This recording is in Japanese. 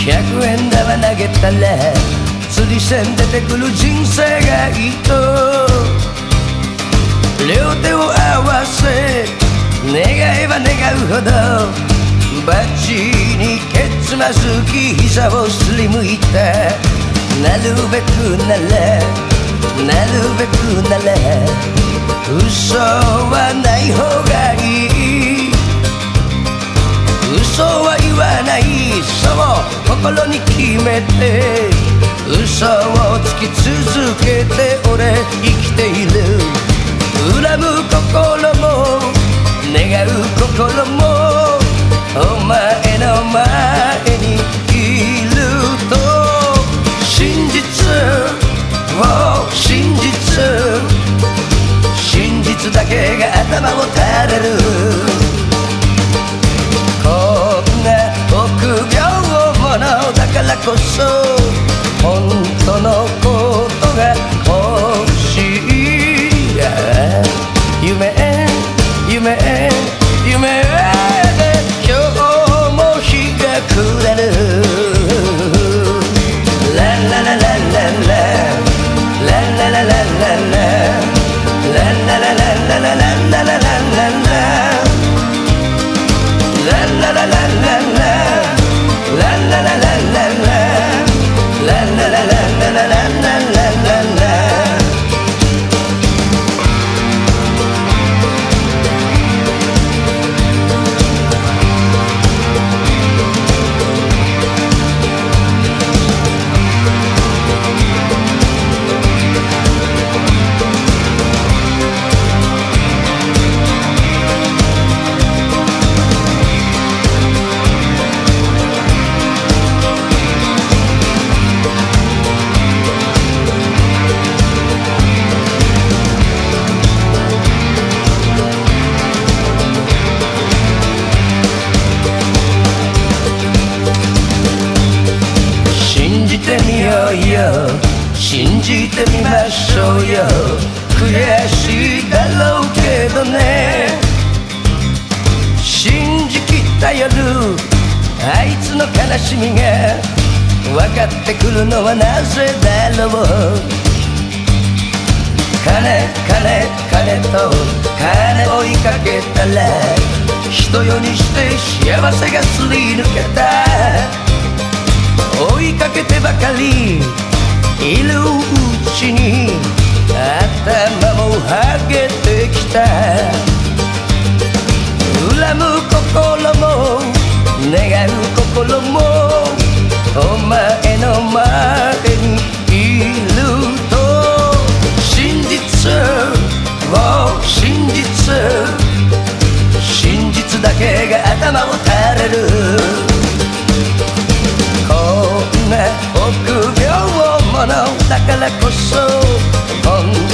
100円玉投げたら釣り線出てくる人生がいいと。両手を合わせ願えば願うほど。バッチにけつまずき膝をすりむいたなるべくならなるべくなら嘘はない方がいい。嘘は言わない。そう心に決めて嘘をつき続けて俺生きている。恨む心も願う心もお前の前にいると。真実を真実。真実だけが頭を垂れる。Şatosu Montana よ。うよ信じてみましょうよ。悔しいだろうけどね。信じきった夜。あいつの悲しみが分かってくるのはなぜだろう。金金金と金追いかけたら人世にして幸せがすり抜けた。追いかけてばかり。いるうちに頭もはげてきた。恨む心も願う心もお前の前にいると。真実を真実。真実だけが頭を垂れる。な臆病者だからこそ本当